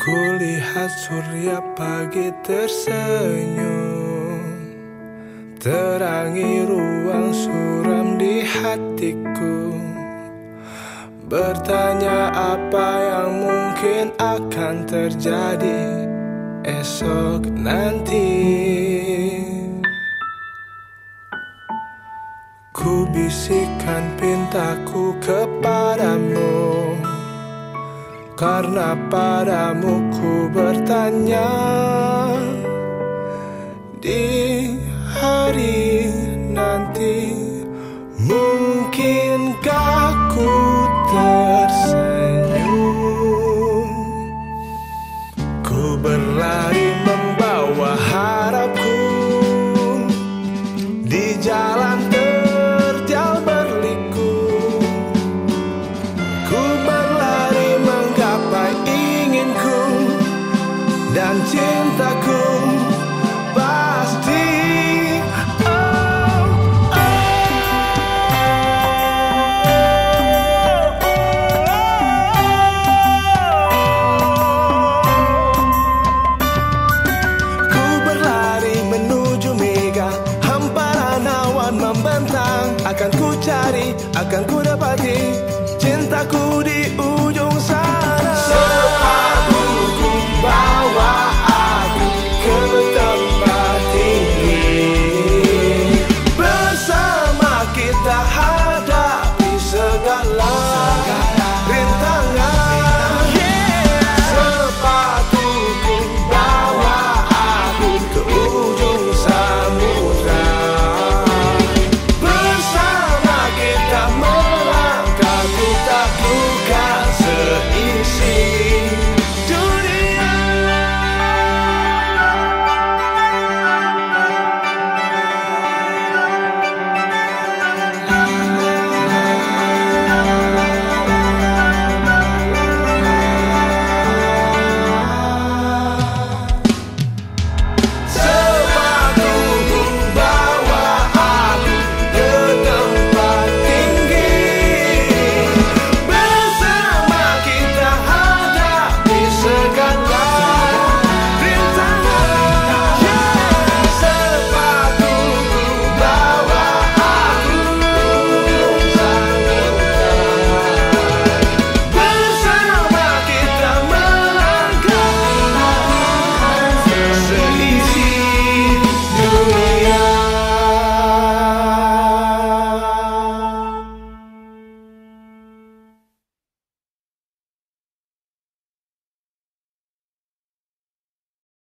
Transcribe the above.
Saat surya pagi tersenyum. Terangi ruang suram di hatiku. Bertanya apa yang mungkin akan terjadi esok nanti. Ku bisikan Karena padamu ku bertanya Akan ku cari, akan ku dapati Cintaku di